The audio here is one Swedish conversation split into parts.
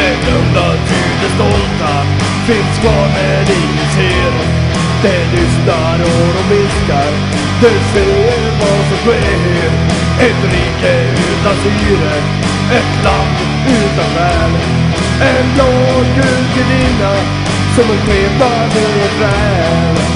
Det glömda till det stolta finns kvar men ingen ser. Det lyssnar och de viskar, det ser vad som sker. Ett rike utan syre, ett land utan själ. En blå gudinna som en skepnad skepande träd.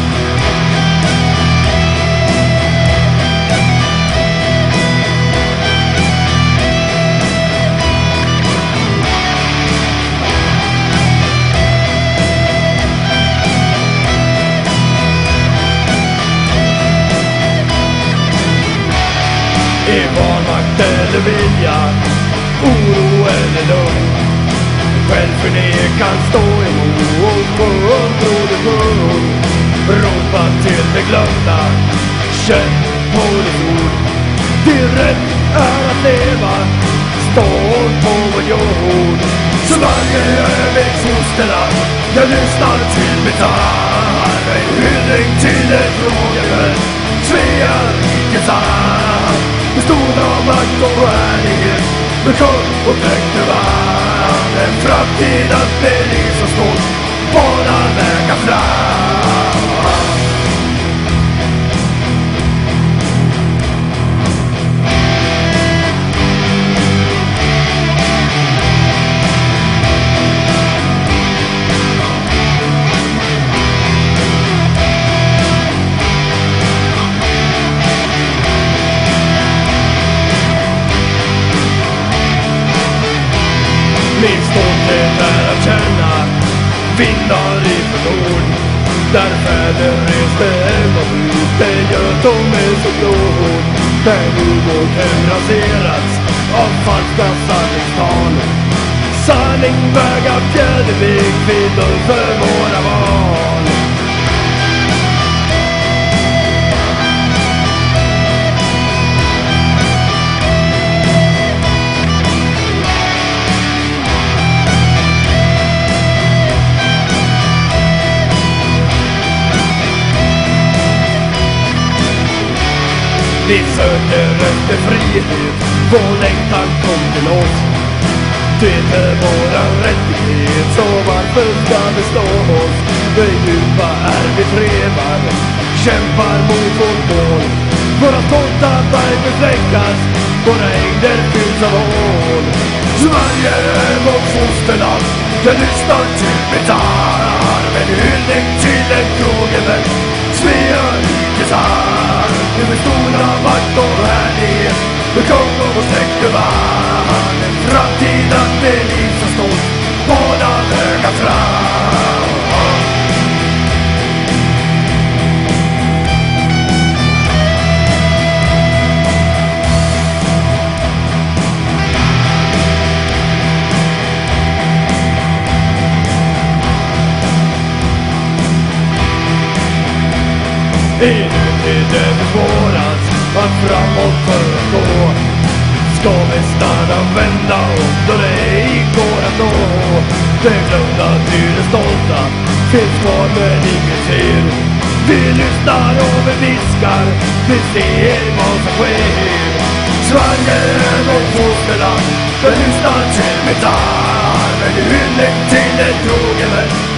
Vanmakt eller vilja, oro eller lugn. Självförnekan stå emot underproduktion. Ropa till det glömda, känn på ditt ord. Din rätt är att leva, Stå på vår jord. Så varje ögonblicks fosterland, jag lyssnar till mitt. En hyllning till ett rådjur, makt och härlighet med kung och täckte vann En framtid att bli stolt bara vägar fram. Där fäder reste hemåt ut, det gör de är så blå Där ubåten raserats av falska sanningstal Sanning vägar fjädervik, vi dör för våra barn. Vi söker efter frihet, vår längtan kom till oss. Det är våran rättighet, så varför ska vi slå oss? Det djupa är vi trevar, kämpar mot vårt mål. Våra stolta berg befläckas, våra ängder fylls av hål. Sverige är vårt fosterland, jag lyssnar till mitt Inuti det försvåras att framåt för att gå. Ska vi stanna, vända om då det ej går att nå? Det glömda till det stolta. Finns kvar men ingen ser Vi lyssnar och vi viskar, vi ser vad som sker. Sverige är vårt fosterland, jag lyssnar till mitt Men En hyllning till en trogen vän,